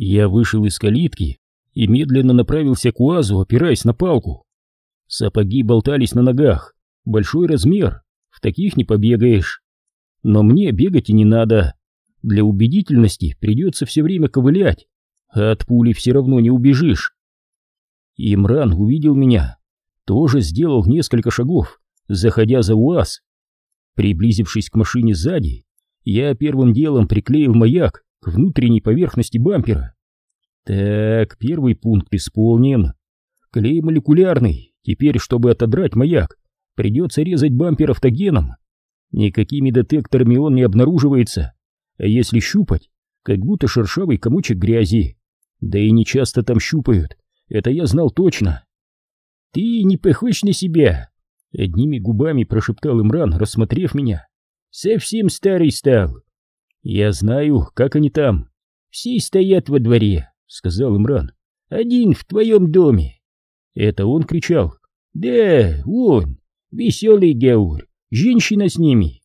Я вышел из калитки и медленно направился к УАЗу, опираясь на палку. Сапоги болтались на ногах, большой размер, в таких не побегаешь. Но мне бегать и не надо. Для убедительности придется все время ковылять, а от пули все равно не убежишь. Имран увидел меня, тоже сделал несколько шагов, заходя за УАЗ. Приблизившись к машине сзади, я первым делом приклеил маяк к внутренней поверхности бампера. Так, первый пункт исполнен. Клей молекулярный, теперь, чтобы отодрать маяк, придется резать бампер автогеном. Никакими детекторами он не обнаруживается, а если щупать, как будто шершавый комочек грязи. Да и не часто там щупают, это я знал точно. «Ты не похож на себя!» Одними губами прошептал Имран, рассмотрев меня. «Совсем старый стал!» «Я знаю, как они там!» «Все стоят во дворе!» — сказал Имран. «Один в твоем доме!» Это он кричал. «Да, он! Веселый Гаур! Женщина с ними!»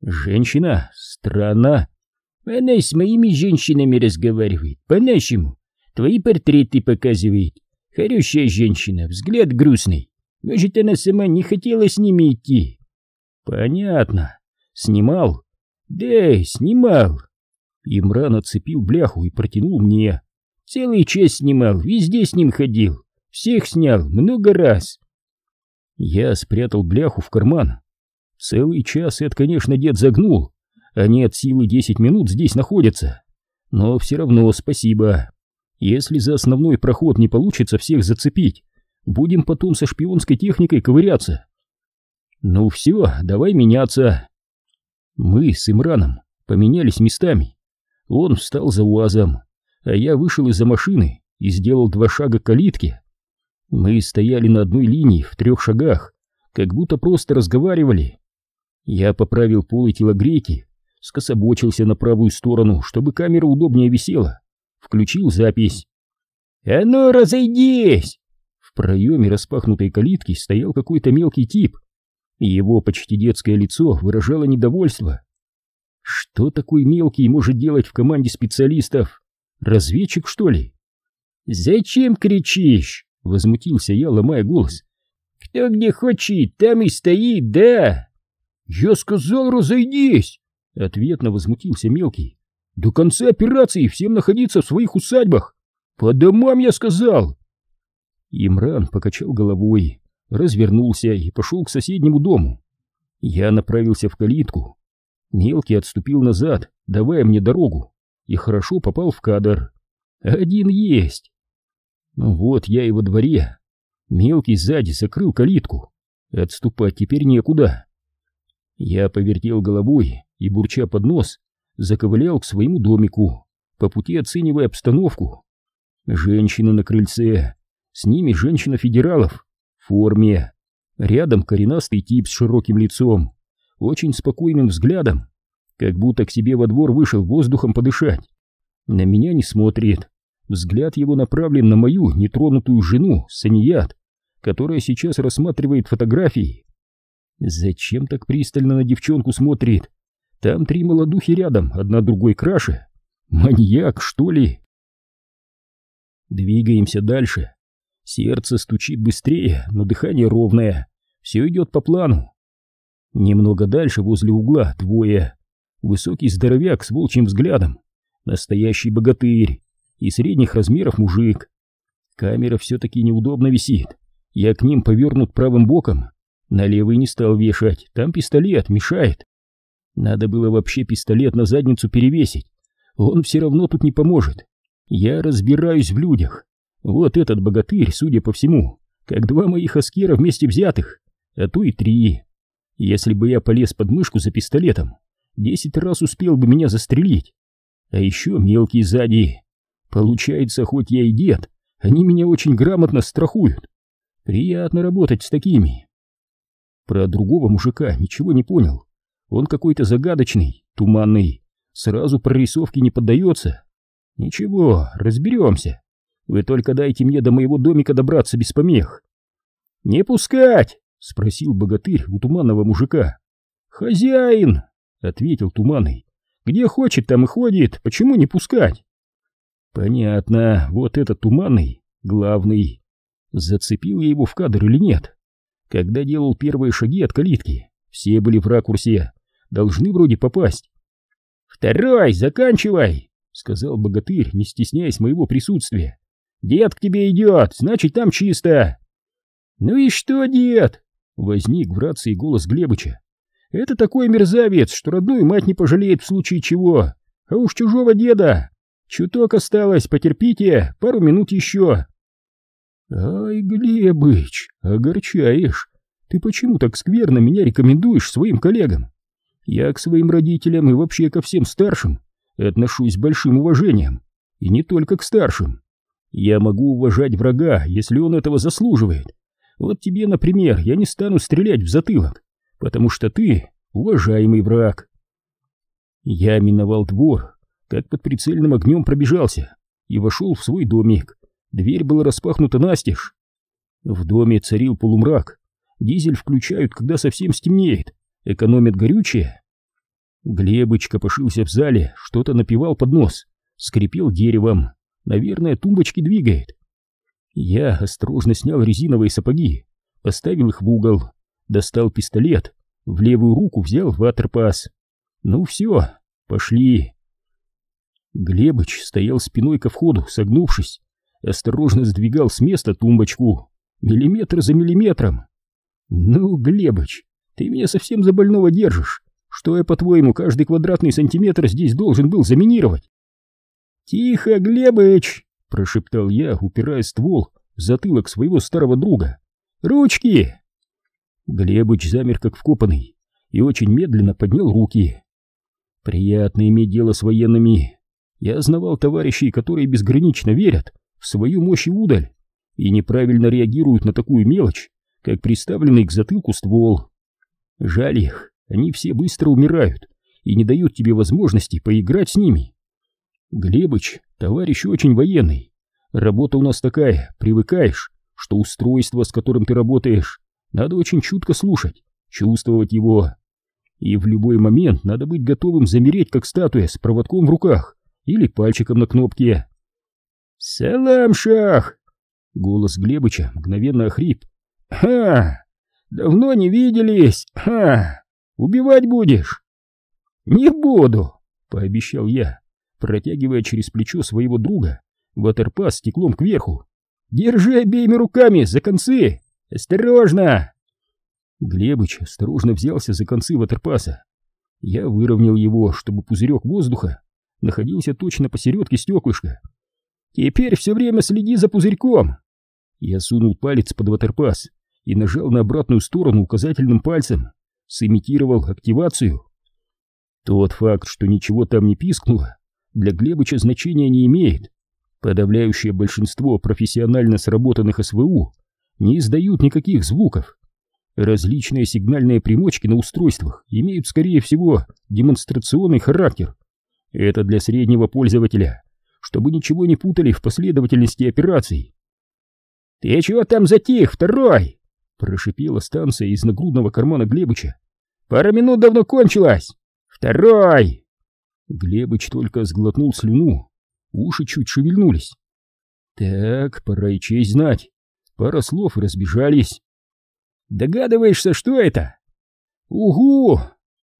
«Женщина? Странно!» «Она с моими женщинами разговаривает, по-нашему. Твои портреты показывает. Хорошая женщина, взгляд грустный. Может, она сама не хотела с ними идти?» «Понятно. Снимал?» «Да, снимал». Имран отцепил бляху и протянул мне. Целый час снимал, везде с ним ходил. Всех снял, много раз. Я спрятал бляху в карман. Целый час это, конечно, дед загнул. Они от силы десять минут здесь находятся. Но все равно спасибо. Если за основной проход не получится всех зацепить, будем потом со шпионской техникой ковыряться. Ну все, давай меняться. Мы с Имраном поменялись местами. Он встал за УАЗом, а я вышел из-за машины и сделал два шага к калитке. Мы стояли на одной линии в трех шагах, как будто просто разговаривали. Я поправил полы телогрейки, скособочился на правую сторону, чтобы камера удобнее висела. Включил запись. «А ну, разойдись!» В проеме распахнутой калитки стоял какой-то мелкий тип. Его почти детское лицо выражало недовольство. Что такой мелкий может делать в команде специалистов? Разведчик, что ли? «Зачем кричишь?» — возмутился я, ломая голос. «Кто где хочет, там и стоит, да!» «Я сказал, разойдись!» — ответно возмутился мелкий. «До конца операции всем находиться в своих усадьбах! По домам, я сказал!» Имран покачал головой, развернулся и пошел к соседнему дому. Я направился в калитку. Мелкий отступил назад, давая мне дорогу и хорошо попал в кадр. Один есть. Ну вот я и во дворе. Мелкий сзади закрыл калитку. Отступать теперь некуда. Я повертел головой и, бурча под нос, заковылял к своему домику, по пути оценивая обстановку. Женщины на крыльце, с ними женщина федералов, форме. Рядом коренастый тип с широким лицом, очень спокойным взглядом как будто к себе во двор вышел воздухом подышать. На меня не смотрит. Взгляд его направлен на мою нетронутую жену, Саният, которая сейчас рассматривает фотографии. Зачем так пристально на девчонку смотрит? Там три молодухи рядом, одна другой краше. Маньяк, что ли? Двигаемся дальше. Сердце стучит быстрее, но дыхание ровное. Все идет по плану. Немного дальше, возле угла, двое. Высокий здоровяк с волчьим взглядом, настоящий богатырь и средних размеров мужик. Камера все-таки неудобно висит, я к ним повернут правым боком, на левый не стал вешать, там пистолет мешает. Надо было вообще пистолет на задницу перевесить, он все равно тут не поможет. Я разбираюсь в людях. Вот этот богатырь, судя по всему, как два моих аскера вместе взятых, а то и три. Если бы я полез под мышку за пистолетом, десять раз успел бы меня застрелить. А еще мелкий сзади. Получается, хоть я и дед, они меня очень грамотно страхуют. Приятно работать с такими. Про другого мужика ничего не понял. Он какой-то загадочный, туманный, сразу прорисовке не поддается. Ничего, разберемся. Вы только дайте мне до моего домика добраться без помех. «Не пускать!» — спросил богатырь у туманного мужика. «Хозяин!» — ответил Туманный. «Где хочет, там и ходит, почему не пускать?» Понятно, вот этот туманный, главный. Зацепил я его в кадр или нет? Когда делал первые шаги от калитки, все были в ракурсе, должны вроде попасть. «Второй, заканчивай!» — сказал богатырь, не стесняясь моего присутствия. «Дед к тебе идет, значит, там чисто!» «Ну и что, дед?» — возник в рации голос Глебыча. «Это такой мерзавец, что родную мать не пожалеет в случае чего, а уж чужого деда! Чуток осталось, потерпите, пару минут еще!» «Ай, Глебыч, огорчаешь! Ты почему так скверно меня рекомендуешь своим коллегам? Я к своим родителям и вообще ко всем старшим отношусь с большим уважением, и не только к старшим. Я могу уважать врага, если он этого заслуживает. Вот тебе, например, я не стану стрелять в затылок, потому что ты уважаемый враг». Я миновал двор, как под прицельным огнем пробежался и вошел в свой домик. Дверь была распахнута настежь. В доме царил полумрак. Дизель включают, когда совсем стемнеет. Экономят горючее. Глебыч копошился в зале, что-то напевал под нос. Скрипел деревом. Наверное, тумбочки двигает. Я осторожно снял резиновые сапоги, поставил их в угол, достал пистолет, в левую руку взял ватерпас. Ну все, пошли. Глебыч стоял спиной ко входу, согнувшись осторожно сдвигал с места тумбочку, миллиметр за миллиметром. «Ну, Глебыч, ты меня совсем за больного держишь. Что я, по-твоему, каждый квадратный сантиметр здесь должен был заминировать?» «Тихо, Глебыч!» — прошептал я, упирая ствол в затылок своего старого друга. «Ручки!» Глебыч замер как вкопанный и очень медленно поднял руки. «Приятно иметь дело с военными. Я знавал товарищей, которые безгранично верят в свою мощь и удаль и неправильно реагируют на такую мелочь, как приставленный к затылку ствол. Жаль их, они все быстро умирают и не дают тебе возможности поиграть с ними. Глебыч, товарищ очень военный. Работа у нас такая, привыкаешь, что устройство, с которым ты работаешь, надо очень чутко слушать, чувствовать его. И в любой момент надо быть готовым замереть, как статуя, с проводком в руках или пальчиком на кнопке. «Салам, шах!» Голос Глебыча мгновенно охрип. «Ха! Давно не виделись! Ха! Убивать будешь?» «Не буду!» — пообещал я, протягивая через плечо своего друга ватерпас стеклом кверху. «Держи обеими руками за концы! Осторожно!» Глебыч осторожно взялся за концы ватерпаса. Я выровнял его, чтобы пузырек воздуха находился точно посередке стеклышка. Теперь все время следи за пузырьком. Я сунул палец под ватерпас и нажал на обратную сторону указательным пальцем, сымитировал активацию. Тот факт, что ничего там не пискнуло, для Глебыча значения не имеет. Подавляющее большинство профессионально сработанных СВУ не издают никаких звуков. Различные сигнальные примочки на устройствах имеют, скорее всего, демонстрационный характер. Это для среднего пользователя чтобы ничего не путали в последовательности операций. «Ты чего там затих, второй?» — прошипела станция из нагрудного кармана Глебыча. «Пара минут давно кончилась! Второй!» Глебыч только сглотнул слюну, уши чуть шевельнулись. «Так, пора и честь знать. Пара слов и разбежались». «Догадываешься, что это?» «Угу!»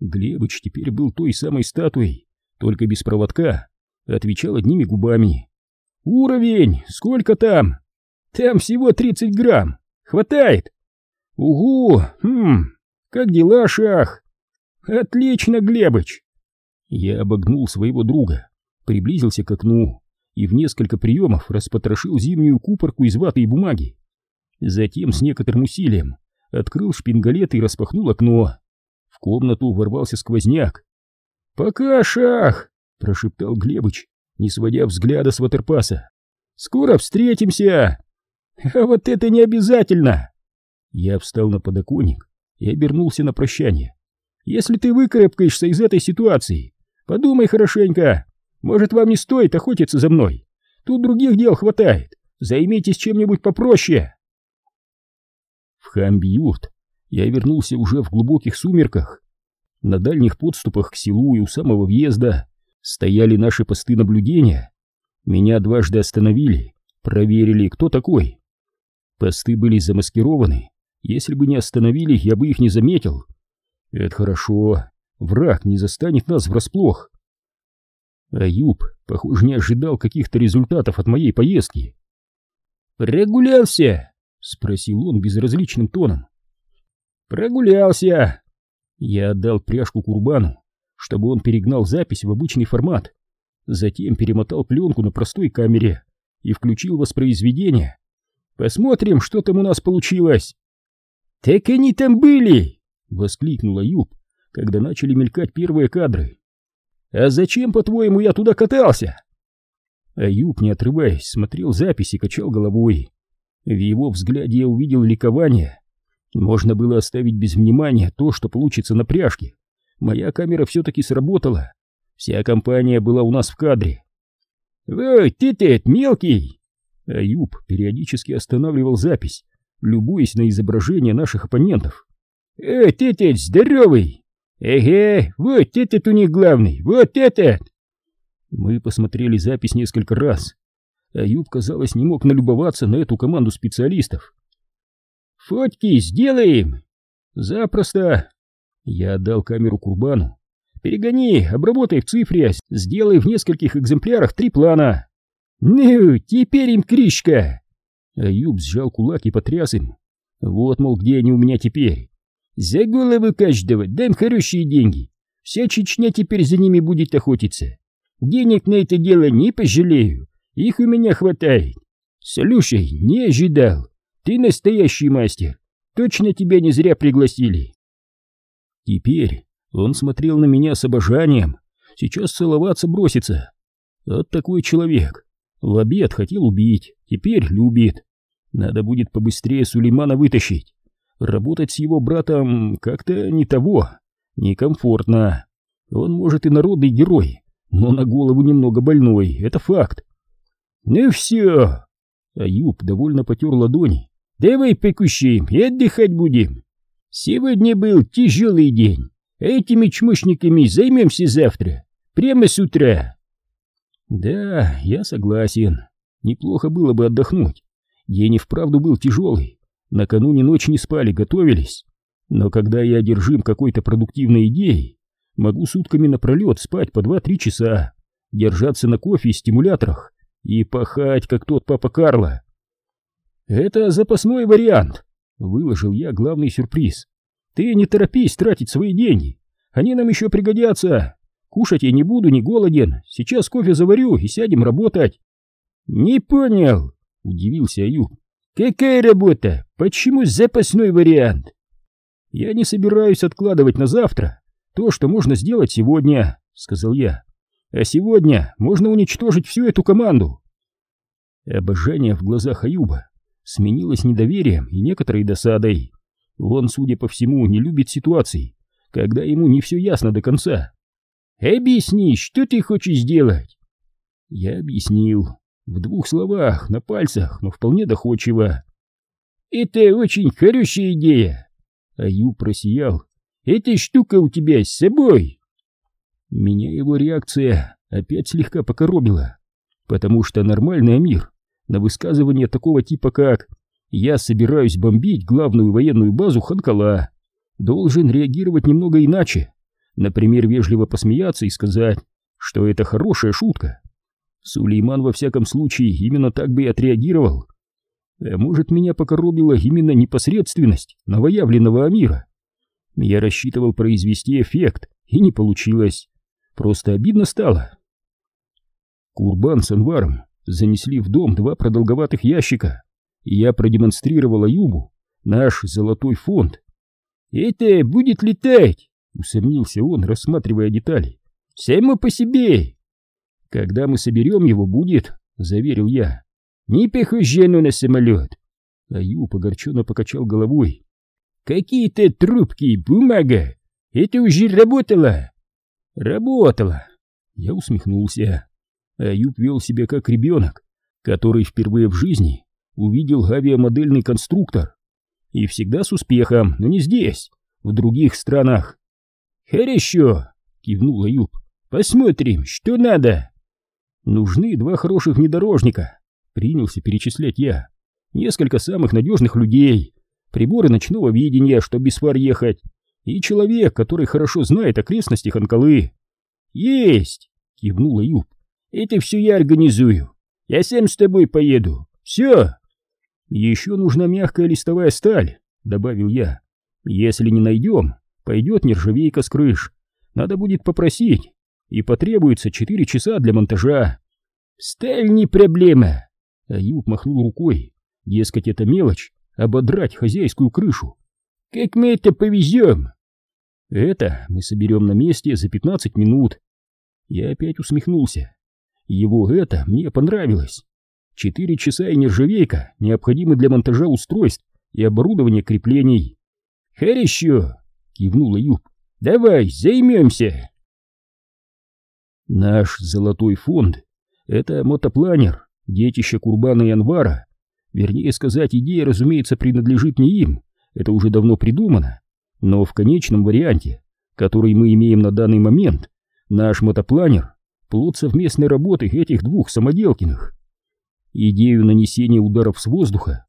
Глебыч теперь был той самой статуей, только без проводка, отвечал одними губами. «Уровень! Сколько там?» «Там всего 30 грамм! Хватает!» «Угу! Хм! Как дела, Шах?» «Отлично, Глебыч!» Я обогнул своего друга, приблизился к окну и в несколько приемов распотрошил зимнюю купорку из ваты и бумаги. Затем с некоторым усилием открыл шпингалет и распахнул окно. В комнату ворвался сквозняк. «Пока, Шах!» — прошептал Глебыч, не сводя взгляда с ватерпаса. «Скоро встретимся!» «А вот это не обязательно!» Я встал на подоконник и обернулся на прощание. «Если ты выкарабкаешься из этой ситуации, подумай хорошенько. Может, вам не стоит охотиться за мной? Тут других дел хватает. Займитесь чем-нибудь попроще!» В Хамбьют я вернулся уже в глубоких сумерках. На дальних подступах к селу и у самого въезда стояли наши посты наблюдения. Меня дважды остановили, проверили, кто такой. Посты были замаскированы. Если бы не остановили, я бы их не заметил. Это хорошо. Враг не застанет нас врасплох. Аюб, похоже, не ожидал каких-то результатов от моей поездки. «Прогулялся?» — спросил он безразличным тоном. «Прогулялся!» Я отдал пряжку Курбану, чтобы он перегнал запись в обычный формат, затем перемотал пленку на простой камере и включил воспроизведение. «Посмотрим, что там у нас получилось!» «Так они там были!» — воскликнула Юб, когда начали мелькать первые кадры. «А зачем, по-твоему, я туда катался?» Аюб, не отрываясь, смотрел запись и качал головой. В его взгляде я увидел ликование. Можно было оставить без внимания то, что получится на пряжке. Моя камера все-таки сработала. Вся компания была у нас в кадре. «Ой, ты-ты, мелкий!» Аюб периодически останавливал запись, любуясь на изображение наших оппонентов. «Эй, ты-ты, здоровый! Эге, вот этот у них главный, вот этот!» Мы посмотрели запись несколько раз. Аюб, казалось, не мог налюбоваться на эту команду специалистов. «Фотки сделаем!» «Запросто!» Я отдал камеру Курбану. «Перегони, обработай в цифре, сделай в нескольких экземплярах три плана!» «Ну, теперь им кришка!» Аюб сжал кулак и потряс им. «Вот, мол, где они у меня теперь?» «За голову каждого дам хорошие деньги. Вся Чечня теперь за ними будет охотиться. Денег на это дело не пожалею, их у меня хватает. Слушай, не ожидал. Ты настоящий мастер. Точно тебя не зря пригласили. Теперь он смотрел на меня с обожанием. Сейчас целоваться бросится. Вот такой человек. В обед хотел убить, теперь любит. Надо будет побыстрее Сулеймана вытащить. Работать с его братом как-то не того, некомфортно. Он, может, и народный герой, но на голову немного больной, это факт. Ну все. Аюб довольно потер ладони. Давай покушаем и отдыхать будем. Сегодня был тяжелый день. Этими чмошниками займемся завтра, прямо с утра. Да, я согласен. Неплохо было бы отдохнуть. День и вправду был тяжелый. Накануне ночь не спали, готовились. Но когда я одержим какой-то продуктивной идеей, Могу сутками напролет спать по два-три часа, держаться на кофе и стимуляторах и пахать, как тот папа Карло. Это запасной вариант, выложил я главный сюрприз. Ты не торопись тратить свои деньги, они нам еще пригодятся. Кушать я не буду, не голоден, сейчас кофе заварю и сядем работать. Не понял, удивился Аюб. Какая работа? Почему запасной вариант? Я не собираюсь откладывать на завтра то, что можно сделать сегодня, сказал я. А сегодня можно уничтожить всю эту команду. Обожание в глазах Аюба сменилось недоверием и некоторой досадой. Он, судя по всему, не любит ситуаций, когда ему не все ясно до конца. «Объясни, что ты хочешь сделать?» Я объяснил. В двух словах, на пальцах, но вполне доходчиво. «Это очень хорошая идея!» Аюб просиял эта штука у тебя с собой!» Меня его реакция опять слегка покоробила, потому что нормальный мир на высказывание такого типа как «я собираюсь бомбить главную военную базу Ханкала» должен реагировать немного иначе, например, вежливо посмеяться и сказать, что это хорошая шутка. Сулейман во всяком случае именно так бы и отреагировал. А может, меня покоробила именно непосредственность новоявленного Амира. Я рассчитывал произвести эффект, и не получилось. Просто обидно стало. Курбан с Анваром занесли в дом два продолговатых ящика, и я продемонстрировал Аюбу наш золотой фонд. «Это будет летать!» — усомнился он, рассматривая детали. «Само по себе!» «Когда мы соберем его, будет», — заверил я. «Не похоже на самолет!» Аюб огорченно покачал головой. Какие-то трубки, бумага. Это уже работало. Работало. Я усмехнулся. Аюб вел себя как ребенок, который впервые в жизни увидел авиамодельный конструктор. И всегда с успехом, но не здесь, в других странах. Хорошо, кивнул Аюб. Посмотрим, что надо. Нужны два хороших внедорожника, принялся перечислять я. Несколько самых надежных людей, приборы ночного видения, чтобы без фар ехать, и человек, который хорошо знает окрестности Ханкалы. Есть! кивнула Юб. Это все я организую. Я сам с тобой поеду. Все. Еще нужна мягкая листовая сталь, добавил я. Если не найдем, пойдет нержавейка с крыш. Надо будет попросить, и потребуется четыре часа для монтажа. Сталь не проблема. Аюб махнул рукой. Дескать, это мелочь, ободрать хозяйскую крышу. Как мы это повезем? Это мы соберем на месте за пятнадцать минут. Я опять усмехнулся. Его это мне понравилось. Четыре часа и нержавейка необходимы для монтажа устройств и оборудования креплений. Хорошо, кивнул Юб. Давай, займемся. Наш золотой фонд — это мотопланер, детище Курбана и Анвара. Вернее сказать, идея, разумеется, принадлежит не им, это уже давно придумано. Но в конечном варианте, который мы имеем на данный момент, наш мотопланер — плод совместной работы этих двух самоделкиных. Идею нанесения ударов с воздуха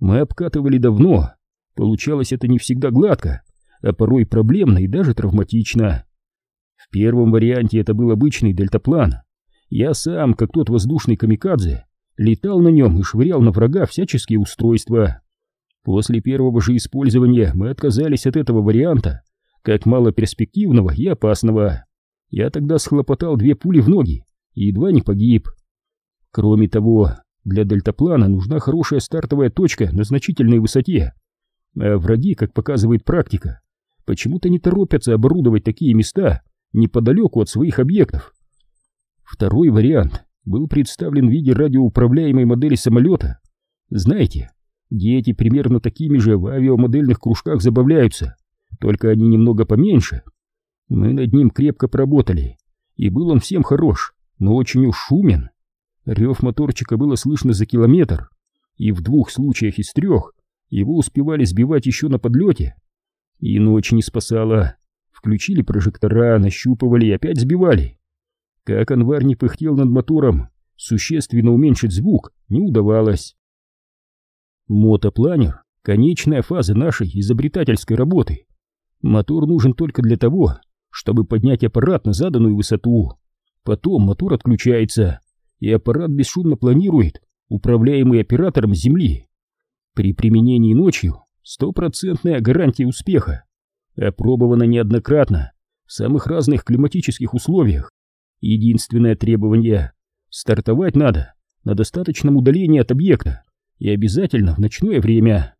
мы обкатывали давно, получалось это не всегда гладко, а порой проблемно и даже травматично. В первом варианте это был обычный дельтаплан. Я сам, как тот воздушный камикадзе, летал на нем и швырял на врага всяческие устройства. После первого же использования мы отказались от этого варианта, как малоперспективного и опасного. Я тогда схлопотал две пули в ноги и едва не погиб. Кроме того, для дельтаплана нужна хорошая стартовая точка на значительной высоте. А враги, как показывает практика, почему-то не торопятся оборудовать такие места неподалеку от своих объектов. Второй вариант был представлен в виде радиоуправляемой модели самолета. Знаете, дети примерно такими же в авиамодельных кружках забавляются, только они немного поменьше. Мы над ним крепко поработали, и был он всем хорош, но очень уж шумен. Рев моторчика было слышно за километр, и в двух случаях из трех его успевали сбивать еще на подлете. И ночь не спасала. Включили прожектора, нащупывали и опять сбивали. Как Анвар не пыхтел над мотором, существенно уменьшить звук не удавалось. Мотопланер — конечная фаза нашей изобретательской работы. Мотор нужен только для того, чтобы поднять аппарат на заданную высоту. Потом мотор отключается, и аппарат бесшумно планирует, управляемый оператором Земли. При применении ночью стопроцентная гарантия успеха. Опробовано неоднократно, в самых разных климатических условиях. Единственное требование — стартовать надо на достаточном удалении от объекта и обязательно в ночное время.